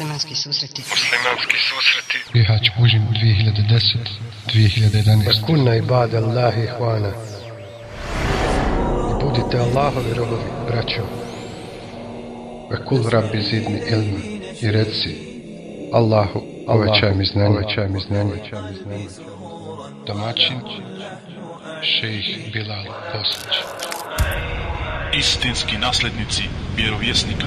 Muslimanski susreti. Muslimanski susreti. Bihać Bužim 2010-2011. Kunna ibad Allahi hvana. I budite Allahovi robovi, braćo. Ve kul rabbi zidni ilma. I reci, Allahu, uvećaj mi znanje, uvećaj mi znanje, uvećaj mi znanje. Domaćin Šejih Bilal Bosnić. Istinski naslednici vjerovjesnika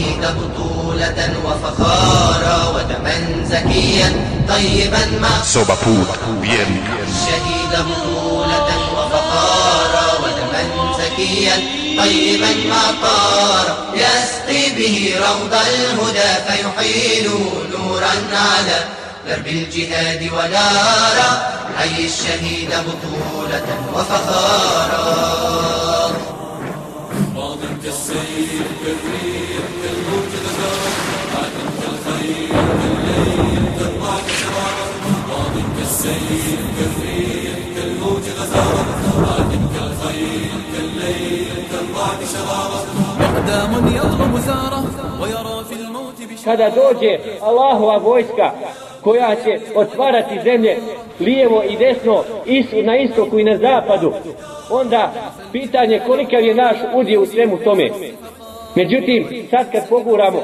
الشهيد بطولة وفخارا ودما زكيا طيبا مع Soba put vjernika. الشهيد بطولة وفخارا ودما زكيا طيبا ما طار. يسقي به روض الهدى فيحيل نورا على درب الجهاد ونارا. حي الشهيد بطولة وفخارا. مقدام يطلب ثاره kada dođe Allahova vojska koja će otvarati zemlje lijevo i desno isu na istoku i na zapadu onda pitanje kolikav je naš udje u svemu tome. Međutim sad kad poguramo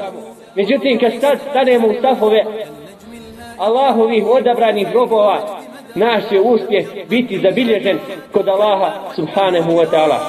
međutim kad sad stanemo u stafove Allahovih odabranih robova naš će uspjeh biti zabilježen kod Allaha subhanahu wa ta'ala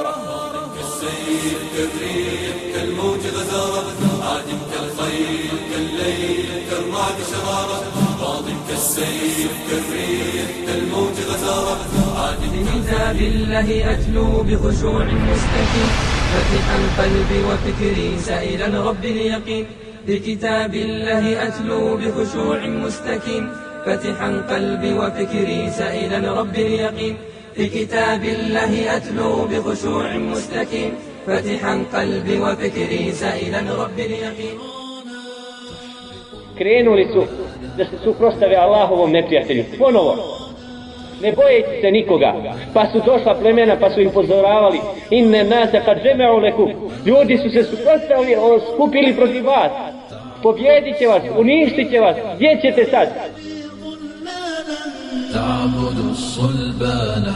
بكتاب الله أتلو بخشوع مستكين فتحا قلبي وفكري سائلا رب اليقين بكتاب الله أتلو بخشوع مستكين فتحا قلبي وفكري سائلا رب اليقين بكتاب الله أتلو بخشوع مستكين فتحا قلبي وفكري سائلا رب اليقين krenuli su da se suprostave Allahovom neprijatelju. Ponovo. Ne bojeći se nikoga. Pa su došla plemena pa su im pozoravali. Inne nase kad žemeo leku. Ljudi su se suprotstavili, o, skupili protiv vas. Pobjedit će vas, uništit će vas. Gdje ćete sad? تعبد الصلبان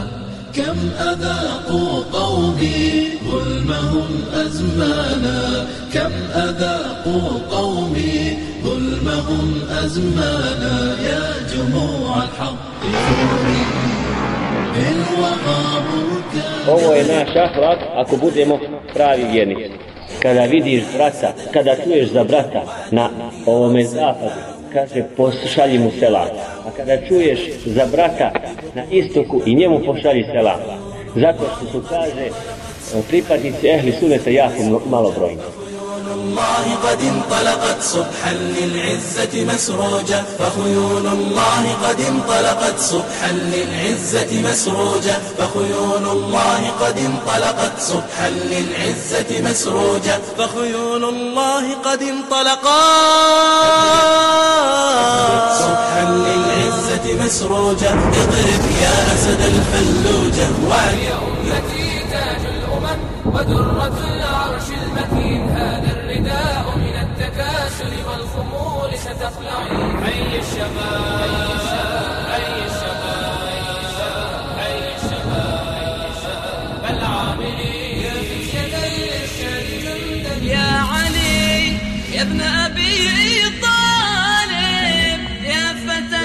كم أذاقوا قومي ظلمهم أزمانا كم أذاقوا قومي ظلمهم أزمانا يا جموع الحق إن وغابوا كان Ovo je naš ahlak ako budemo pravi vjernici. Kada vidiš brata, kada čuješ za brata na ovome zapadu, kaže pošalji mu selam. A kada čuješ za brata na istoku i njemu pošalji selam. Zato što su kaže pripadnici ehli suneta jako malobrojni. الله قد انطلقت صبحا للعزة مسروجة فخيول الله قد انطلقت صبحا للعزة مسروجة فخيول الله قد انطلقت صبحا للعزة مسروجة فخيول الله قد انطلقت صبحا للعزة مسروجة اضرب يا أسد الفلوجة وعلي أمتي تاج الأمم ودرة ابن أبي طالب يا فتى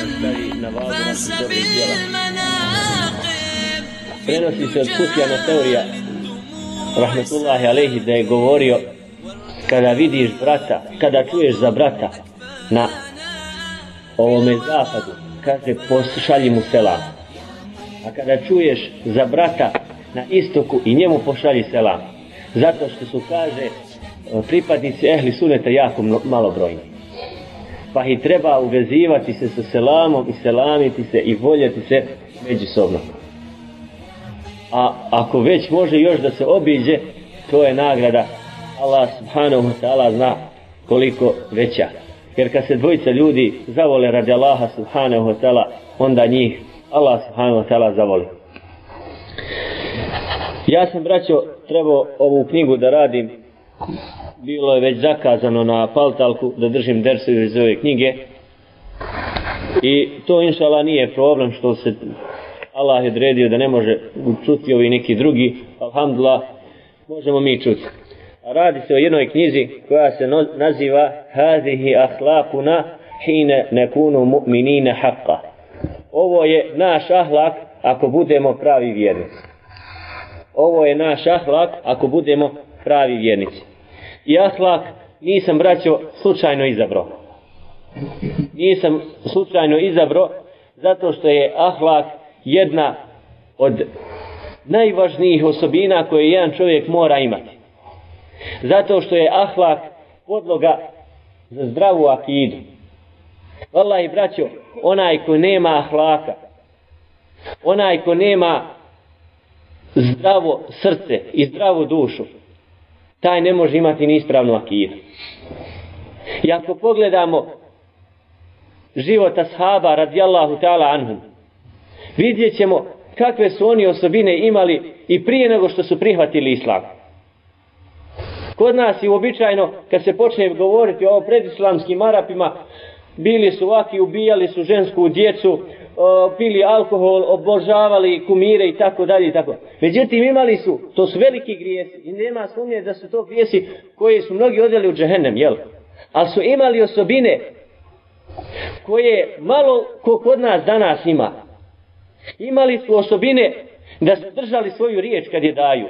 فاز بالمناقب Prenosi se od Sufjana teorija rahmetullahi alejhi da je govorio kada vidiš brata, kada čuješ za brata na ovome zapadu, kaže pošalji mu selam. A kada čuješ za brata na istoku i njemu pošalji selam. Zato što su, kaže, pripadnici ehli suneta jako malobrojni. pa ih treba uvezivati se sa selamom i selamiti se i voljeti se međusobno. A ako već može još da se obiđe, to je nagrada. Allah subhanahu wa ta'ala zna koliko veća. Jer kad se dvojica ljudi zavole radi Allaha subhanahu wa ta'ala, onda njih Allah subhanahu wa ta'ala zavoli. Ja sam, braćo, trebao ovu knjigu da radim. Bilo je već zakazano na paltalku da držim dersu iz ove knjige. I to inšala nije problem što se Allah je odredio da ne može čuti ovi neki drugi. Alhamdulillah, možemo mi čuti. A radi se o jednoj knjizi koja se no, naziva Hazihi ahlakuna hine nekunu mu'minine haqqa. Ovo je naš ahlak ako budemo pravi vjernici. Ovo je naš ahlak ako budemo pravi vjernici. I ahlak nisam braćo slučajno izabrao. Nisam slučajno izabrao zato što je ahlak jedna od najvažnijih osobina koje jedan čovjek mora imati. Zato što je ahlak podloga za zdravu akidu. Wallahi, braćo, onaj ko nema ahlaka, onaj ko nema zdravo srce i zdravu dušu, taj ne može imati ni ispravnu akidu. I ako pogledamo života sahaba radijallahu ta'ala anhum, vidjet ćemo kakve su oni osobine imali i prije nego što su prihvatili islam. Kod nas je uobičajeno, kad se počne govoriti o predislamskim Arapima, bili su ovaki, ubijali su žensku djecu, pili alkohol, obožavali kumire i tako dalje i tako. Međutim, imali su, to su veliki grijesi i nema sumnje da su to grijesi koje su mnogi odjeli u džehennem, jel? Ali su imali osobine koje malo ko kod nas danas ima. Imali su osobine da su držali svoju riječ kad je daju.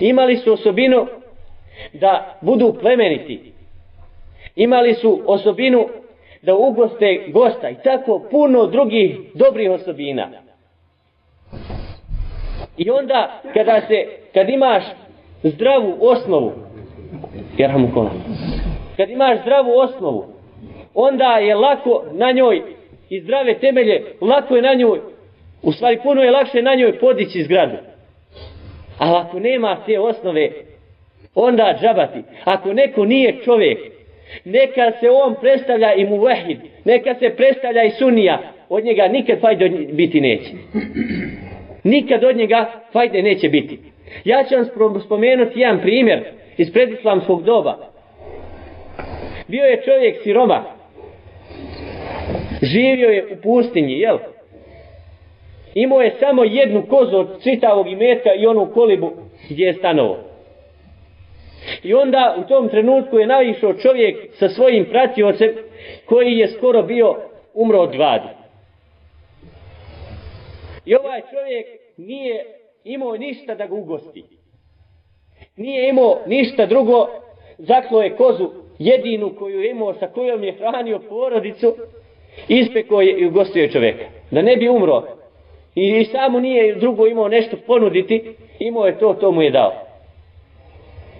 Imali su osobinu da budu plemeniti. Imali su osobinu da ugoste gosta i tako puno drugih dobrih osobina. I onda kada se, kad imaš zdravu osnovu, jerhamu kad imaš zdravu osnovu, onda je lako na njoj i zdrave temelje, lako je na njoj, u stvari puno je lakše na njoj podići zgradu. Ali ako nema te osnove, onda džabati. Ako neko nije čovjek, neka se on predstavlja i muvahid, neka se predstavlja i sunija, od njega nikad fajde biti neće. Nikad od njega fajde neće biti. Ja ću vam spomenuti jedan primjer iz predislamskog doba. Bio je čovjek siroma. Živio je u pustinji, jel? Imao je samo jednu kozu od citavog imetka i onu kolibu gdje je stanovo. I onda u tom trenutku je naišao čovjek sa svojim pratiocem koji je skoro bio umro od gladi. I ovaj čovjek nije imao ništa da ga ugosti. Nije imao ništa drugo, zaklo je kozu jedinu koju je imao, sa kojom je hranio porodicu, ispekao je i ugostio čovjeka. Da ne bi umro. I, I samo nije drugo imao nešto ponuditi, imao je to, to mu je dao.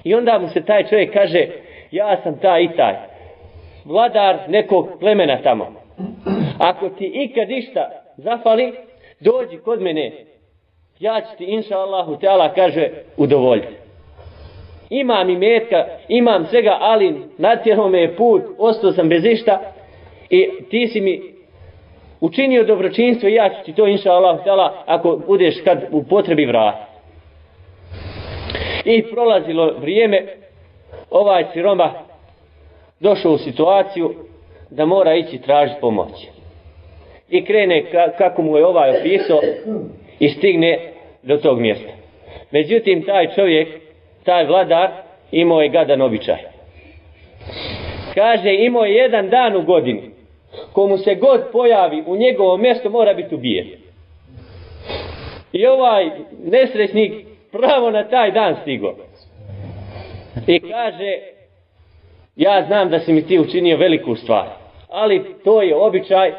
I onda mu se taj čovjek kaže, ja sam taj i taj. Vladar nekog plemena tamo. Ako ti ikad išta zafali, dođi kod mene. Ja ću ti, inša Allahu Teala, kaže, udovoljiti. Imam i metka, imam svega, ali natjerao me je put, ostao sam bez išta i ti si mi učinio dobročinstvo i ja ću ti to, inša Allahu Teala, ako budeš kad u potrebi vrati. I prolazilo vrijeme, ovaj siroma došao u situaciju da mora ići tražiti pomoć. I krene kako mu je ovaj opisao i stigne do tog mjesta. Međutim, taj čovjek, taj vladar, imao je gadan običaj. Kaže, imao je jedan dan u godini. Komu se god pojavi u njegovo mjesto mora biti ubijen. I ovaj nesrećnik pravo na taj dan stigo. I kaže, ja znam da si mi ti učinio veliku stvar, ali to je običaj,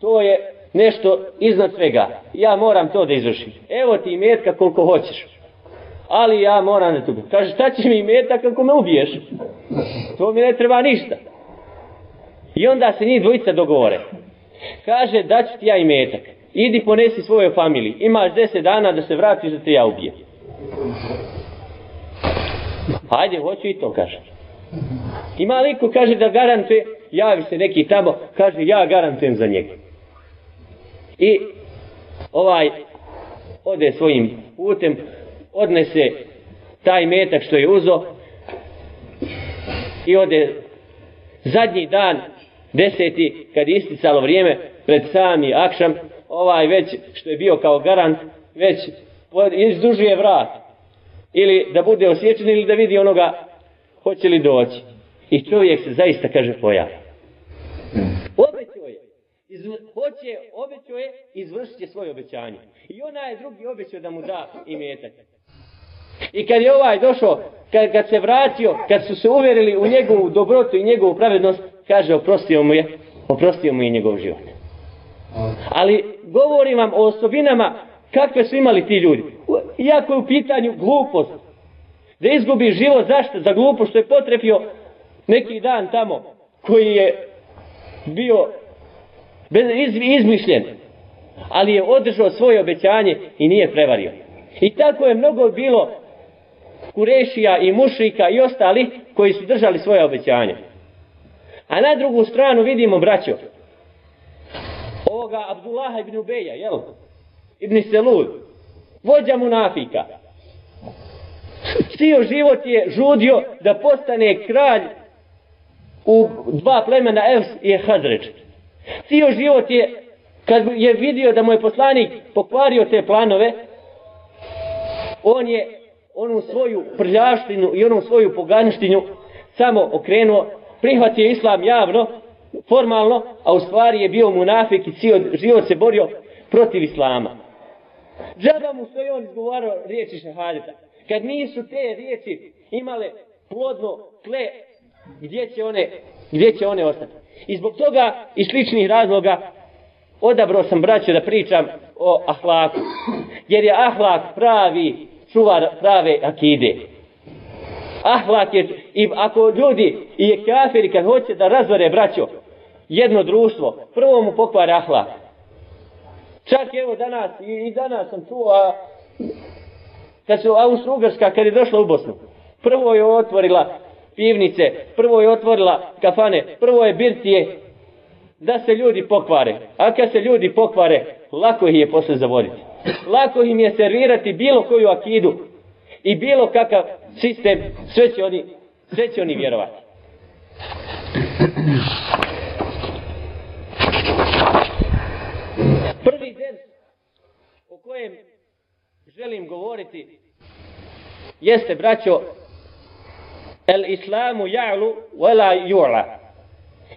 to je nešto iznad svega. Ja moram to da izvršim. Evo ti metka koliko hoćeš. Ali ja moram da tu. Kaže, šta će mi metak ako me ubiješ? To mi ne treba ništa. I onda se njih dvojica dogovore. Kaže, daću ti ja i metak. Idi ponesi svojoj familiji. Imaš deset dana da se vratiš da te ja ubijem. Hajde, hoću i to, kaže. Ima liku, kaže da garantuje, javi se neki tamo, kaže ja garantujem za njega. I ovaj ode svojim putem, odnese taj metak što je uzo i ode zadnji dan, deseti, kad je isticalo vrijeme, pred sami akšam, ovaj već, što je bio kao garant, već izdužuje vrat. Ili da bude osjećan ili da vidi onoga hoće li doći. I čovjek se zaista kaže pojavi. Obećao je. Iz, hoće, obećao je, izvršit će svoje obećanje. I ona je drugi obećao da mu da imetak. I kad je ovaj došao, kad, kad se vratio, kad su se uvjerili u njegovu dobrotu i njegovu pravednost, kaže oprostio mu je, oprostio mu je njegov život. Ali govorim vam o osobinama kakve su imali ti ljudi. Iako je u pitanju glupost, da izgubi život, zašto? Za glupost što je potrefio neki dan tamo, koji je bio bez, iz, izmišljen, ali je održao svoje obećanje i nije prevario. I tako je mnogo bilo Kurešija i Mušrika i ostali koji su držali svoje obećanje. A na drugu stranu vidimo, braćo, ovoga Abdullaha ibn Ubeja, jel? Ibn Selud, vođa munafika. Cijel život je žudio da postane kralj u dva plemena Evs i Hadređ. Cijel život je, kad je vidio da mu je poslanik pokvario te planove, on je onu svoju prljaštinu i onu svoju poganištinu samo okrenuo, prihvatio islam javno, formalno, a u stvari je bio munafik i cijel život se borio protiv islama. Džaba mu što je on izgovarao riječi šehadeta. Kad nisu te riječi imale plodno tle, gdje će one, gdje će one ostati. I zbog toga i sličnih razloga odabrao sam braće da pričam o ahlaku. Jer je ahlak pravi čuvar prave akide. Ahlak je, i ako ljudi i je kafiri kad hoće da razvore braćo jedno društvo, prvo mu pokvara ahlak. Čak evo danas, i, i danas sam čuo, a, kad su Austro-Ugrska, kad je došla u Bosnu, prvo je otvorila pivnice, prvo je otvorila kafane, prvo je birtije, da se ljudi pokvare. A kad se ljudi pokvare, lako ih je posle zavoditi. Lako im je servirati bilo koju akidu i bilo kakav sistem, sve će oni, sve će oni vjerovati. Prvi den o kojem želim govoriti jeste, braćo, el islamu ja'lu wala ju'la.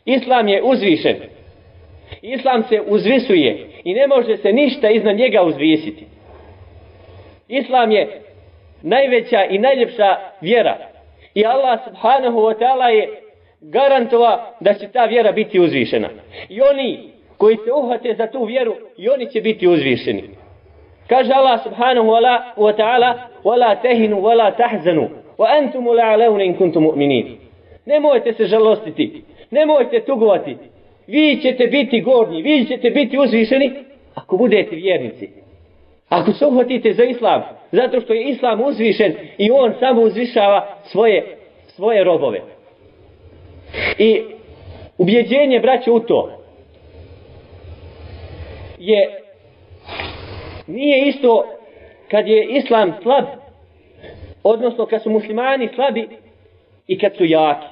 Islam je uzvišen. Islam se uzvisuje i ne može se ništa iznad njega uzvisiti. Islam je najveća i najljepša vjera. I Allah subhanahu wa ta'ala je garantova da će ta vjera biti uzvišena. I oni koji se uhvate za tu vjeru, i oni će biti uzvišeni. Kaže Allah subhanahu wa ta'ala وَلَا تَهِنُوا وَلَا تَحْزَنُوا وَأَنْتُمُ لَعَلَوْنَ إِن كُنْتُمْ مُؤْمِنِينَ Nemojte se žalostiti, nemojte tugovati, vi ćete biti gornji, vi ćete biti uzvišeni ako budete vjernici. Ako se uhvatite za islam, zato što je islam uzvišen i on samo uzvišava svoje, svoje robove. I ubjeđenje braće u to je nije isto kad je islam slab, odnosno kad su muslimani slabi i kad su jaki.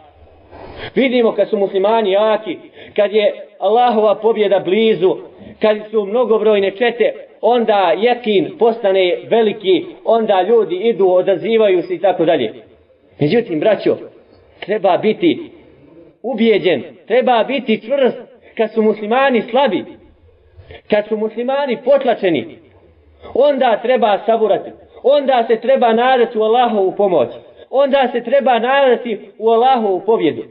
Vidimo kad su muslimani jaki, kad je Allahova pobjeda blizu, kad su mnogobrojne čete, onda jekin postane veliki, onda ljudi idu, odazivaju se i tako dalje. Međutim, braćo, treba biti ubijeđen, treba biti čvrst kad su muslimani slabi, kad su muslimani potlačeni, onda treba saburati, onda se treba nadati u Allahovu pomoć, onda se treba nadati u Allahovu pobjedu.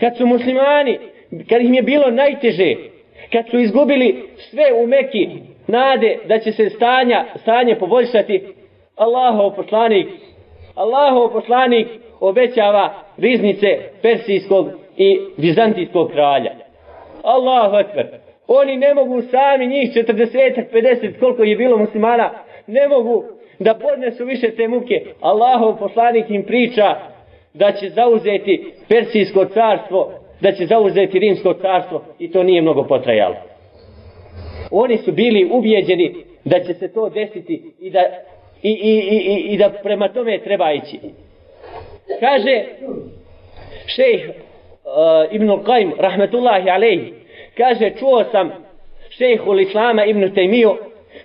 Kad su muslimani, kad im je bilo najteže, kad su izgubili sve u Meki, nade da će se stanja, stanje poboljšati, Allahov poslanik, Allahov poslanik obećava riznice persijskog i vizantijskog kralja. Allahu ekber. Oni ne mogu sami njih 40, 50, koliko je bilo muslimana, ne mogu da podnesu više te muke. Allahov poslanik im priča da će zauzeti Persijsko carstvo, da će zauzeti Rimsko carstvo i to nije mnogo potrajalo. Oni su bili ubijeđeni da će se to desiti i da, i, i, i, i, da prema tome treba ići. Kaže šejh uh, Ibn Qaim, rahmetullahi alejhi, kaže čuo sam šejhul Islama Ibn Taymiju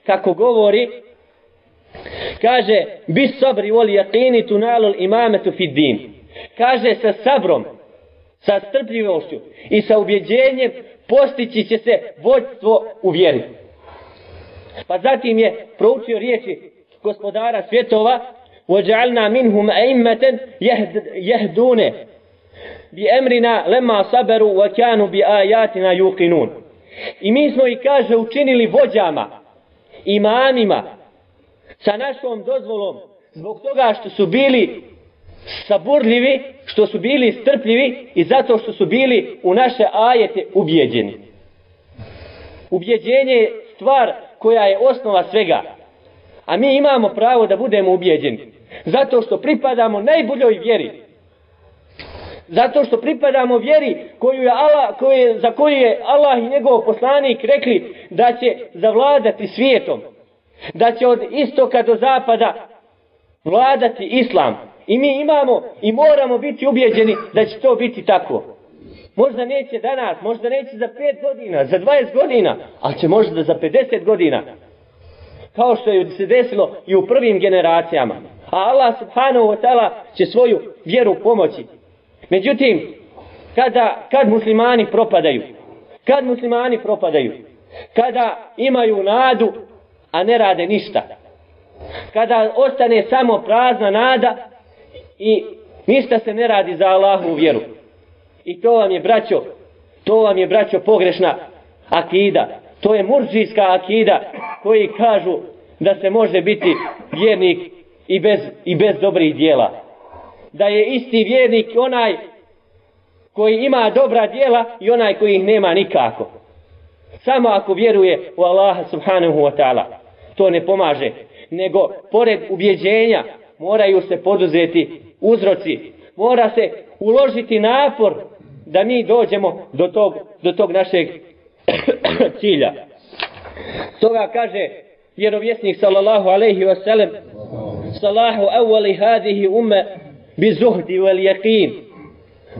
kako govori kaže bis sabri wal yaqini tunalu al imamatu fi din kaže sa sabrom sa strpljivošću i sa ubjeđenjem postići će se vođstvo u vjeri pa zatim je proučio riječi gospodara svjetova وجعلنا منهم أئمة يهدون bi emrina lema saberu wa kanu bi ajatina yuqinun. I mi smo i kaže, učinili vođama, imamima, sa našom dozvolom, zbog toga što su bili saburljivi, što su bili strpljivi i zato što su bili u naše ajete ubjeđeni. Ubjeđenje je stvar koja je osnova svega. A mi imamo pravo da budemo ubjeđeni. Zato što pripadamo najboljoj vjeri. Zato što pripadamo vjeri koju je Allah, koju je, za koju je Allah i njegov poslanik rekli da će zavladati svijetom. Da će od istoka do zapada vladati islam. I mi imamo i moramo biti ubjeđeni da će to biti tako. Možda neće danas, možda neće za 5 godina, za 20 godina, ali će možda za 50 godina. Kao što je se desilo i u prvim generacijama. A Allah subhanahu wa ta'ala će svoju vjeru pomoći. Međutim, kada, kad muslimani propadaju, kad muslimani propadaju, kada imaju nadu, a ne rade ništa, kada ostane samo prazna nada i ništa se ne radi za Allahu vjeru. I to vam je, braćo, to vam je, braćo, pogrešna akida. To je murđijska akida koji kažu da se može biti vjernik i bez, i bez dobrih dijela da je isti vjernik onaj koji ima dobra djela i onaj koji ih nema nikako. Samo ako vjeruje u Allaha subhanahu wa ta'ala. To ne pomaže. Nego, pored ubjeđenja, moraju se poduzeti uzroci. Mora se uložiti napor da mi dođemo do tog, do tog našeg cilja. Toga kaže vjerovjesnik sallallahu alaihi wa sallam salahu awali hadihi umme بالزهد واليقين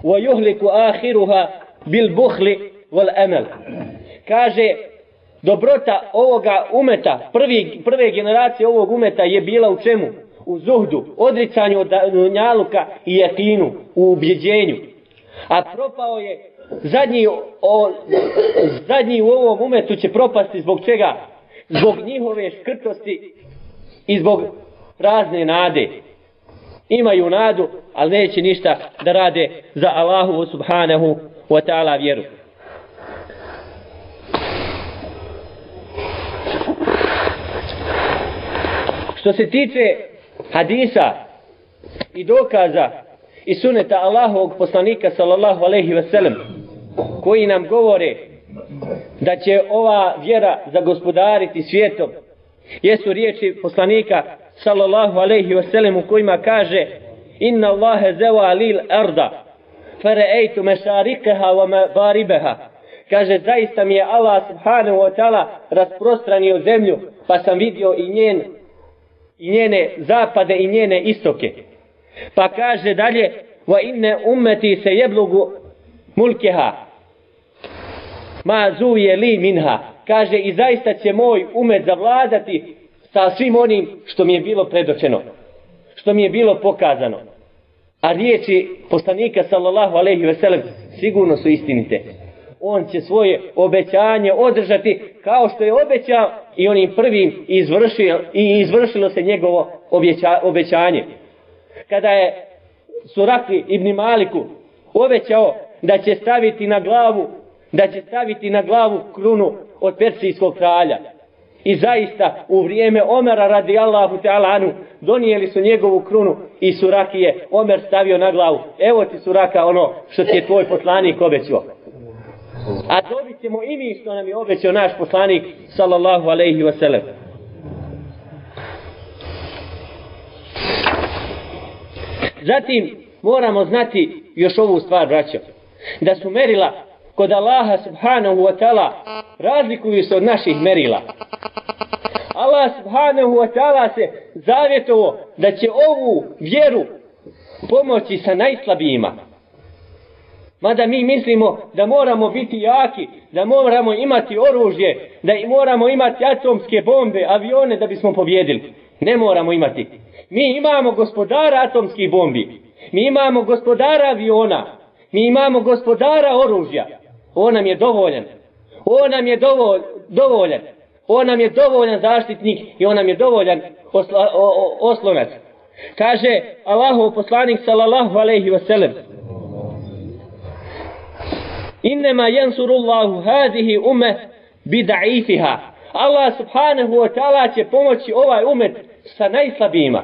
ويهلك آخرها بالبخل والأمل kaže dobrota ovoga umeta prvi, prve generacije ovog umeta je bila u čemu? u zuhdu, odricanju od njaluka i jakinu u ubjeđenju a propao je zadnji, o, zadnji u ovom umetu će propasti zbog čega? zbog njihove škrtosti i zbog razne nade imaju nadu, ali neće ništa da rade za Allahu subhanahu wa ta'ala vjeru. Što se tiče hadisa i dokaza i suneta Allahovog poslanika sallallahu alaihi ve sellem koji nam govore da će ova vjera zagospodariti svijetom jesu riječi poslanika sallallahu alaihi wasallam u kojima kaže inna Allahe zewa lil arda fareejtu mešarikeha wa baribeha kaže zaista mi je Allah subhanahu wa ta'ala rasprostranio zemlju pa sam vidio i njen i njene zapade i njene istoke. Pa kaže dalje wa inne ummeti se jeblugu mulkeha ma zuje li minha. Kaže i zaista će moj umet zavladati sa svim onim što mi je bilo predočeno, što mi je bilo pokazano. A riječi poslanika sallallahu alejhi ve sellem sigurno su istinite. On će svoje obećanje održati kao što je obećao i onim prvim izvršio i izvršilo se njegovo obeća, obećanje. Kada je Surakli ibn Maliku obećao da će staviti na glavu da će staviti na glavu krunu od persijskog kralja I zaista u vrijeme Omera radijallahu ta'ala Anu donijeli su njegovu krunu i suraki je Omer stavio na glavu. Evo ti suraka ono što ti je tvoj poslanik obećao. A dobit ćemo i mi što nam je obećao naš poslanik sallallahu alaihi wa sallam. Zatim moramo znati još ovu stvar, braćo. Da su merila kod Allaha subhanahu wa ta'ala razlikuju se od naših merila. Allah subhanahu wa ta'ala se zavjetovo da će ovu vjeru pomoći sa najslabijima. Mada mi mislimo da moramo biti jaki, da moramo imati oružje, da moramo imati atomske bombe, avione da bismo pobjedili. Ne moramo imati. Mi imamo gospodara atomskih bombi. Mi imamo gospodara aviona. Mi imamo gospodara oružja. On nam je dovoljan. On nam je dovolj, dovoljan. On nam je dovoljan zaštitnik i on nam je dovoljan osla, o, o, oslonac. Kaže Allahov poslanik sallallahu alejhi ve sellem Innema yansurullahu hadihi umme bidaifiha. Allah subhanahu wa ta'ala će pomoći ovaj umet sa najslabijima.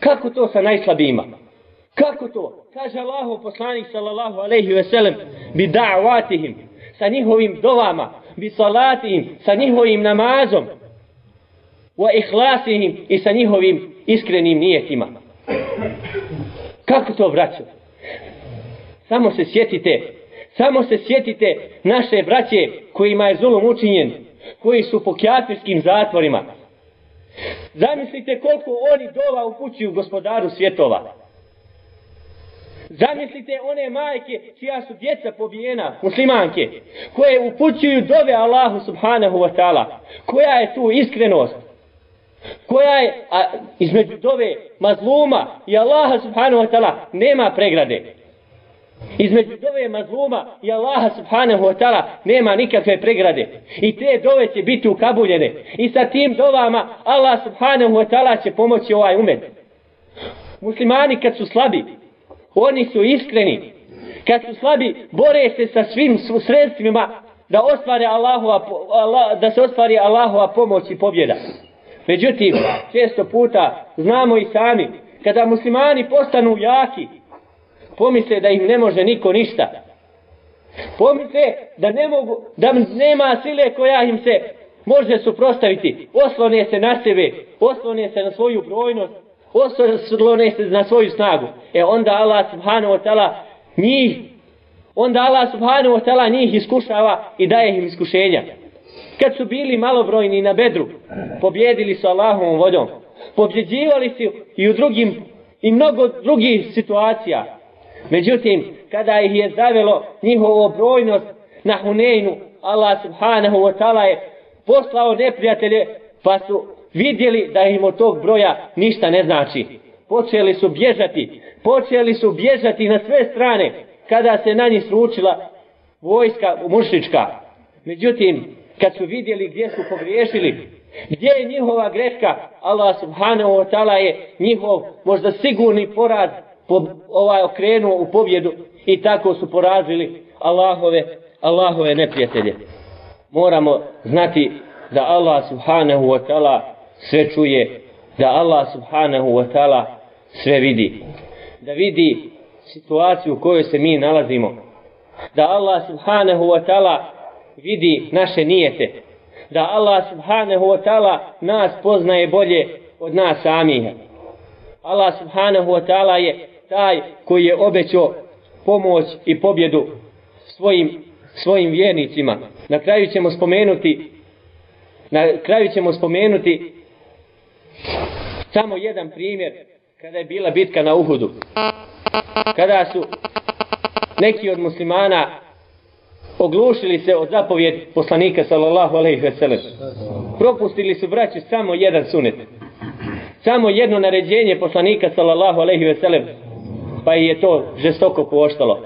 Kako to sa najslabijima? Kako to? Kaže Allahu poslanik sallallahu alejhi ve sellem bi da'watihim sa njihovim dovama, bi salatihim sa njihovim namazom, wa ihlasihim i sa njihovim iskrenim nijetima. Kako to braćo? Samo se sjetite, samo se sjetite naše braće kojima je zulum učinjen, koji su po kjafirskim zatvorima. Zamislite koliko oni dova upućuju gospodaru svjetova. Zamislite one majke čija su djeca pobijena, muslimanke, koje upućuju dove Allahu subhanahu wa ta'ala. Koja je tu iskrenost? Koja je, a između dove mazluma i Allaha subhanahu wa ta'ala nema pregrade. Između dove mazluma i Allaha subhanahu wa ta'ala nema nikakve pregrade. I te dove će biti ukabuljene. I sa tim dovama Allah subhanahu wa ta'ala će pomoći ovaj umet. Muslimani kad su slabi, Oni su iskreni. Kad su slabi, bore se sa svim sredstvima da ostvare Allahova, Allah, da se ostvari Allahova pomoć i pobjeda. Međutim, često puta znamo i sami, kada muslimani postanu jaki, pomisle da im ne može niko ništa. Pomisle da ne mogu, da nema sile koja im se može suprostaviti. Oslone se na sebe, oslone se na svoju brojnost, oslone se na svoju snagu. E onda Allah subhanahu wa ta'ala njih, onda Allah subhanahu wa ta'ala njih iskušava i daje im iskušenja. Kad su bili malobrojni na bedru, pobjedili su Allahovom vodom. Pobjeđivali su i u drugim, i mnogo drugih situacija. Međutim, kada ih je zavelo njihovo brojnost na Huneinu, Allah subhanahu wa ta'ala je poslao neprijatelje, pa su vidjeli da im od tog broja ništa ne znači. Počeli su bježati, počeli su bježati na sve strane kada se na njih sručila vojska mušička. Međutim, kad su vidjeli gdje su pogriješili, gdje je njihova greška, Allah subhanahu wa ta'ala je njihov možda sigurni poraz po, ovaj okrenuo u pobjedu i tako su porazili Allahove, Allahove neprijatelje. Moramo znati da Allah subhanahu wa ta'ala sve čuje, da Allah subhanahu wa ta'ala sve vidi. Da vidi situaciju u kojoj se mi nalazimo. Da Allah subhanahu wa ta'ala vidi naše nijete. Da Allah subhanahu wa ta'ala nas poznaje bolje od nas samih. Allah subhanahu wa ta'ala je taj koji je obećao pomoć i pobjedu svojim, svojim vjernicima. Na kraju ćemo spomenuti na kraju ćemo spomenuti Samo jedan primjer kada je bila bitka na Uhudu. Kada su neki od muslimana oglušili se od zapovjed poslanika sallallahu alejhi ve sellem. Propustili su braći samo jedan sunet. Samo jedno naređenje poslanika sallallahu alejhi ve sellem. Pa je to žestoko pooštalo.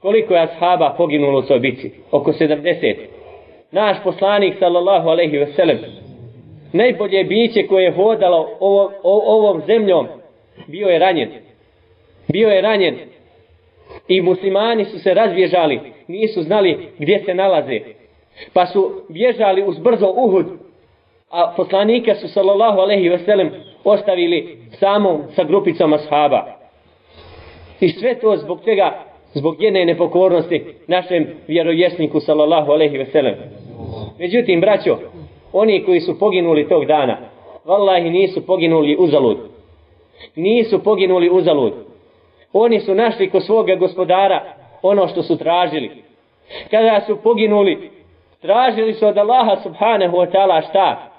Koliko je ashaba poginulo u toj bitci? Oko 70. Naš poslanik sallallahu alejhi ve sellem najbolje biće koje je hodalo ovo, o, ovom zemljom, bio je ranjen. Bio je ranjen. I muslimani su se razbježali, nisu znali gdje se nalaze. Pa su bježali uz brzo Uhud A poslanika su sallallahu alaihi ve sellem ostavili samom sa grupicom ashaba. I sve to zbog čega? Zbog jedne nepokornosti našem vjerovjesniku sallallahu alaihi ve sellem. Međutim, braćo, oni koji su poginuli tog dana, vallahi nisu poginuli uzalud. Nisu poginuli uzalud. Oni su našli kod svoga gospodara ono što su tražili. Kada su poginuli, tražili su od Allaha subhanahu wa ta'ala šta?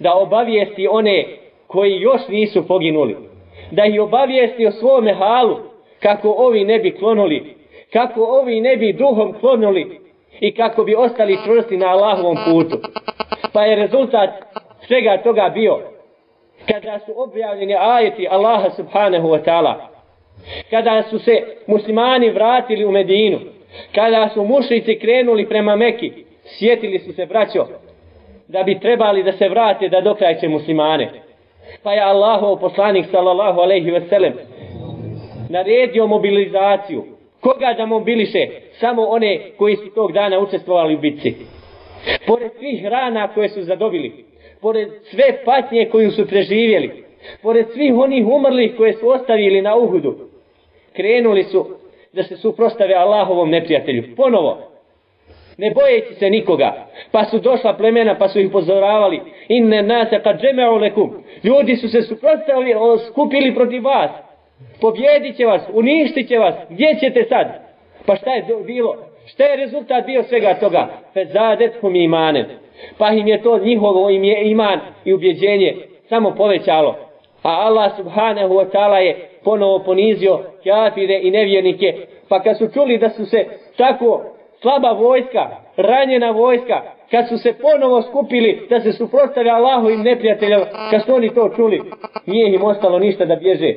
Da obavijesti one koji još nisu poginuli. Da ih obavijesti o svome halu, kako ovi ne bi klonuli, kako ovi ne bi duhom klonuli i kako bi ostali čvrsti na Allahovom putu. Pa je rezultat svega toga bio kada su objavljeni ajeti Allaha subhanahu wa ta'ala kada su se muslimani vratili u Medinu kada su mušlici krenuli prema Meki sjetili su se braćo da bi trebali da se vrate da dokrajče muslimane pa je Allahov poslanik sallallahu alaihi ve sellem naredio mobilizaciju koga da mobiliše samo one koji su tog dana učestvovali u bitci. Pored svih rana koje su zadobili pored sve patnje koju su preživjeli pored svih onih umrlih koje su ostavili na Uhudu krenuli su da se suprostave Allahovom neprijatelju. Ponovo. Ne bojeći se nikoga. Pa su došla plemena pa su ih pozoravali inne nase kad džemeo lekum. Ljudi su se suprotstavili skupili protiv vas pobjedit će vas uništit će vas. Gdje ćete sad? Pa šta je bilo? Šta je rezultat bio svega toga? Fezadet hum imanen pa im je to njihovo im je iman i ubjeđenje samo povećalo. A Allah subhanahu wa ta'ala je ponovo ponizio kafire i nevjernike. Pa kad su čuli da su se tako slaba vojska, ranjena vojska, kad su se ponovo skupili da se suprotstave Allahu i neprijatelja, kad su oni to čuli, nije im ostalo ništa da bježe.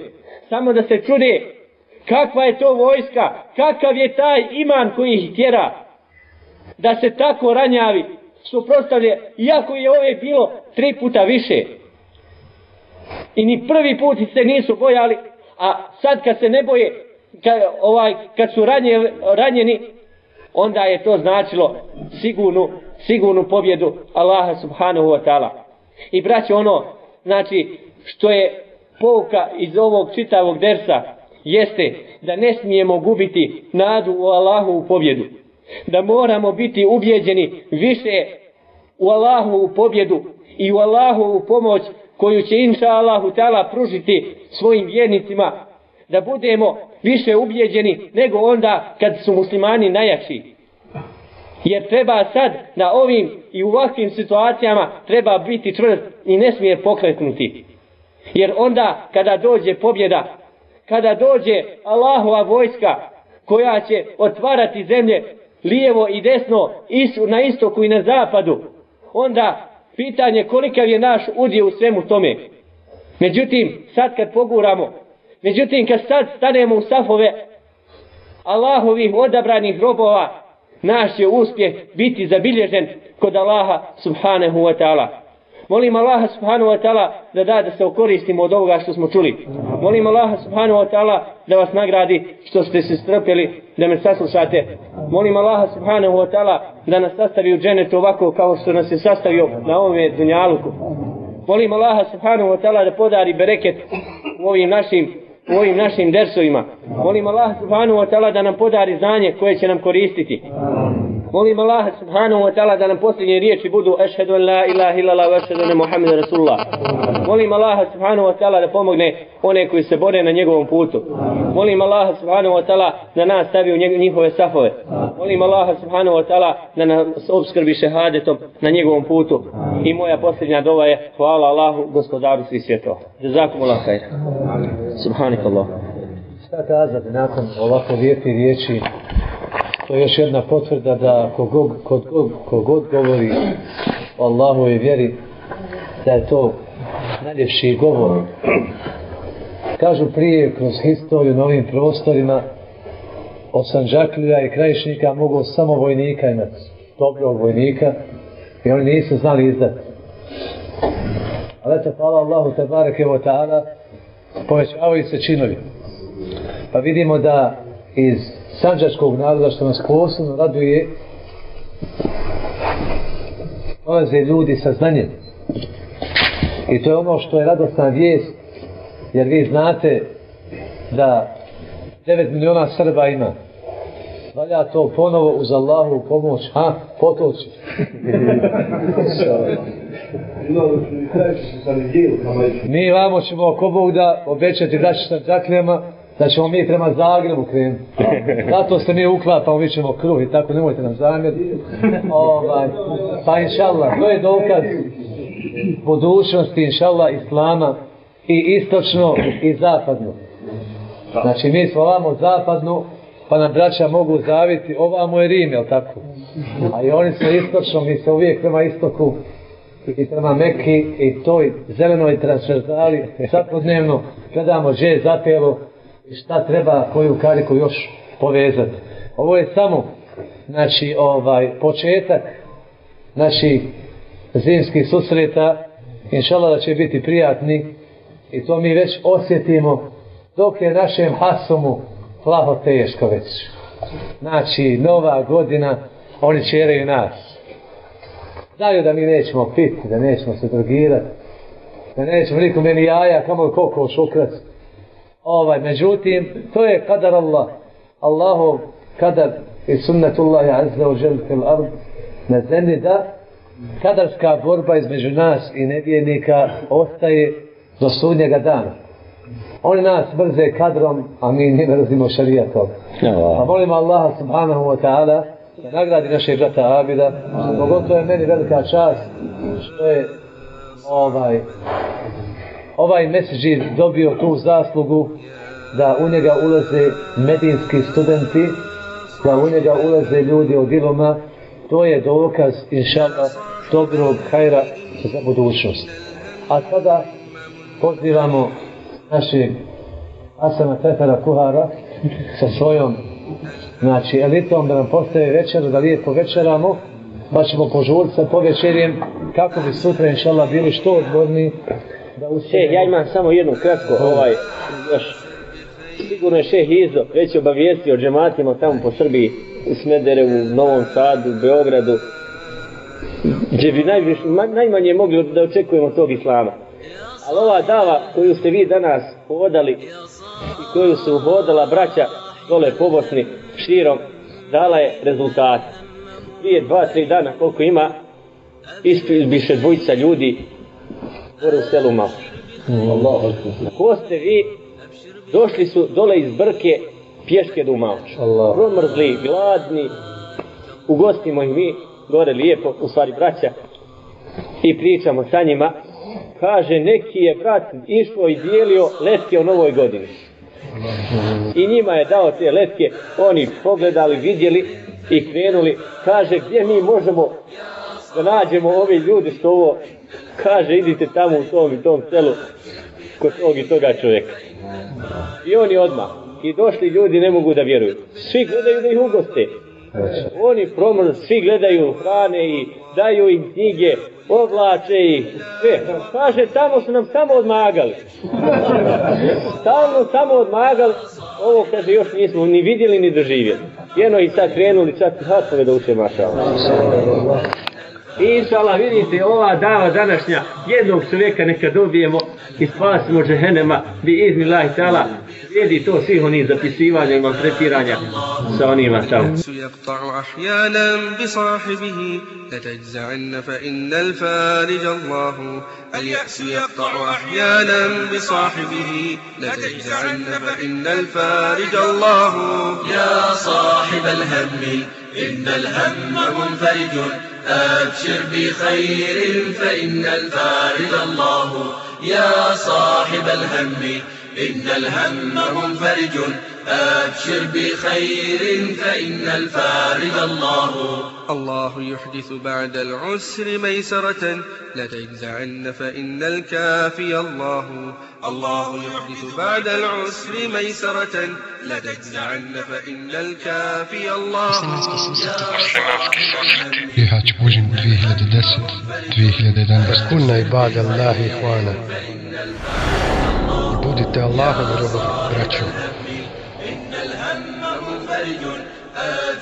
Samo da se čude kakva je to vojska, kakav je taj iman koji ih tjera, da se tako ranjavi, suprostavlje, iako je ove bilo tri puta više. I ni prvi put se nisu bojali, a sad kad se ne boje, kad, ovaj, kad su ranje, ranjeni, onda je to značilo sigurnu, sigurnu pobjedu Allaha subhanahu wa ta'ala. I braće ono, znači, što je pouka iz ovog čitavog dersa, jeste da ne smijemo gubiti nadu u Allahu u pobjedu. Da moramo biti ubjeđeni više u Allahu u pobjedu i u Allahu u pomoć koju će inša Allahu tala pružiti svojim vjernicima da budemo više ubjeđeni nego onda kad su muslimani najjači. Jer treba sad na ovim i u ovakvim situacijama treba biti čvrst i ne smije pokretnuti. Jer onda kada dođe pobjeda, kada dođe Allahova vojska koja će otvarati zemlje lijevo i desno na istoku i na zapadu, onda pitanje kolikav je naš udje u svemu tome. Međutim, sad kad poguramo Međutim, kad sad stanemo u safove Allahovih odabranih robova, naš će uspjeh biti zabilježen kod Allaha subhanahu wa ta'ala. Molim Allaha subhanahu wa ta'ala da da da se okoristimo od ovoga što smo čuli. Molim Allaha subhanahu wa ta'ala da vas nagradi što ste se strpjeli da me saslušate. Molim Allaha subhanahu wa ta'ala da nas sastavi u dženetu ovako kao što nas je sastavio na ovome dunjaluku. Molim Allaha subhanahu wa ta'ala da podari bereket u ovim našim u ovim našim dersovima. Molim Allah subhanahu wa ta'ala da nam podari znanje koje će nam koristiti. Molim Allah subhanahu wa ta'ala da nam posljednje riječi budu ašhedu la ilaha illa wa ašhedu ne Muhammed Rasulullah. Molim Allah subhanahu wa ta'ala da pomogne one koji se bore na njegovom putu. Molim Allah subhanahu wa ta'ala da nas stavi u njihove safove. Molim Allah subhanahu wa ta'ala da nas obskrbi šehadetom na njegovom putu. I moja posljednja dova je hvala Allahu gospodaru svih svjetova. Jazakum Allah khair. Subhanak Allah. Šta kazati nakon ovako lijepi riječi To je još jedna potvrda da kogod, kogod, kogod govori o Allahove vjeri, da je to najljepši govor. Kažu prije, kroz historiju na ovim prostorima, od Sanđaklija i Krajišnika mogu samo vojnika imati, dobrog vojnika, i oni nisu znali izdati. Ali eto, hvala Allahu te bareke wa ta'ala, povećavaju se činovi. Pa vidimo da iz sanđačkog naroda što nas posebno raduje dolaze ljudi sa znanjem I to je ono što je radosna vijest, jer vi znate da 9 miliona Srba ima. Valja to ponovo uz Allahu pomoć, ha, potoći. mi vamo ćemo ako Bog da obećati da će sa džakljama, Znači, da ćemo mi prema Zagrebu krenuti. Zato se mi uklapamo, mi ćemo kruh i tako, nemojte nam zamjeriti. Ovaj, pa inšallah, to je dokaz budućnosti, inšallah, Islama i istočno i zapadno. Znači, mi smo ovamo zapadno, pa nam braća mogu zaviti, ovamo je Rim, jel tako? A i oni su istočno, mi se uvijek prema istoku i prema Mekki i toj zelenoj transverzali svakodnevno gledamo že je zapelo i šta treba koju kariku još povezati. Ovo je samo znači ovaj početak naših zimskih susreta inšala da će biti prijatni i to mi već osjetimo dok je našem hasumu plaho teško već. Znači, nova godina, oni čeraju nas. Znaju da mi nećemo piti, da nećemo se drogirati, da nećemo nikome ni jaja, kamo je koliko šukrac. Ovaj, međutim, to je kadar Allah. Allahov kadar i sunnatullahi azza jel fil ard na zemlji da kadarska borba između nas i nevjernika ostaje do sudnjega dana. Oni nas brze kadrom, a mi ne mrzimo šarijatom. A molimo Allaha subhanahu wa ta'ala da nagradi naše brata Abida. Pogotovo je meni velika čast što je ovaj ovaj mesđid dobio tu zaslugu da u njega ulaze medinski studenti, da u njega ulaze ljudi od iloma, to je dokaz, inšala, dobrog hajra za budućnost. A sada pozivamo našeg Asana Tefera Kuhara sa svojom znači elitom da nam postave večer, da lijepo večeramo, pa ćemo požuriti sa povečerjem kako bi sutra inšala bili što odborni da uspije. ja imam samo jednu kratko, ovaj, još sigurno je šeh Izo već obavijestio o džematima tamo po Srbiji, u Smederevu, u Novom Sadu, u Beogradu, gdje bi najviš, najmanje mogli da očekujemo tog islama. Ali ova dava koju ste vi danas hodali i koju su hodala braća dole po Bosni širom, dala je rezultat. Prije dva, tri dana koliko ima, ispiše dvojica ljudi gore u selu malo. Allah. Ko ste vi? Došli su dole iz Brke pješke do Umalča. Promrzli, gladni, ugostimo ih mi, gore lijepo, u stvari braća, i pričamo sa njima, kaže neki je brat išao i dijelio letke o novoj godini. I njima je dao te letke, oni pogledali, vidjeli i krenuli, kaže gdje mi možemo da nađemo ove ljudi što ovo, kaže idite tamo u tom i tom selu kod tog i toga čovjeka. I oni odmah. I došli ljudi ne mogu da vjeruju. Svi gledaju da ih ugoste. Oni promrz, svi gledaju hrane i daju im knjige, oblače i sve. Kaže, tamo su nam samo odmagali. Stalno samo odmagali. Ovo kaže, još nismo ni vidjeli ni doživjeli. Jedno i sad krenuli čak i hatove da uče mašala. Inšala, vidite, ova dava današnja, jednog čovjeka neka dobijemo i spasimo džehenema, bi izni lahi tala, vidi to svih onih zapisivanja i maltretiranja sa onima tamo. يقطع أحيانا بصاحبه لتجزعن فإن الفارج الله اليأس يقطع أحيانا بصاحبه لتجزعن فإن الفارج الله يا صاحب الهم إن الهم منفرج أبشر بخير فإن الفارج الله. يا صاحب الهم إن الهم منفرج. أبشر بخير فإن الفارج الله. الله يحدث بعد العسر ميسرة لا تجزعن فإن الكافي الله. الله يحدث بعد العسر ميسرة لا تجزعن فإن الكافي الله. Bihać Bužin 2010 2011 Kunna ibad Allahi ihvana I budite Allahovi robovi, braćo.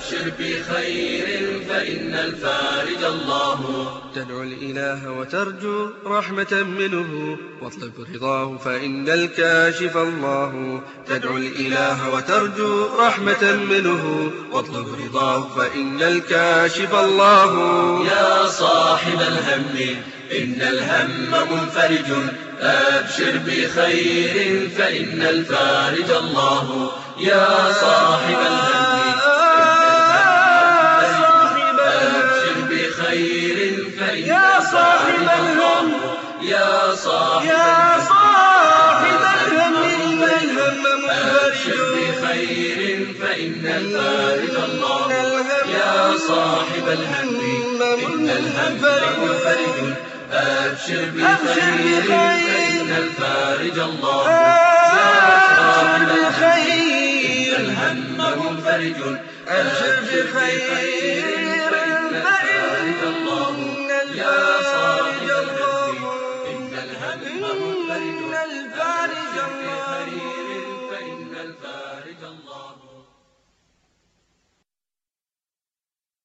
أبشر بخير فإن الفارج الله. تدعو الإله وترجو رحمة منه واطلب رضاه فإن الكاشف الله. تدعو الإله وترجو رحمة منه واطلب رضاه فإن الكاشف الله. يا صاحب الهم إن الهم منفرج. أبشر بخير فإن الفارج الله. يا صاحب الهم. صاحب يا صاحب الهم إن الهم أبشر منفرج بخير فإن الفارج الله. يا صاحب الهم إن الهم منفرج أبشر بخير فإن الفارج الله. يا صاحب الخير الهم منفرج أبشر بخير.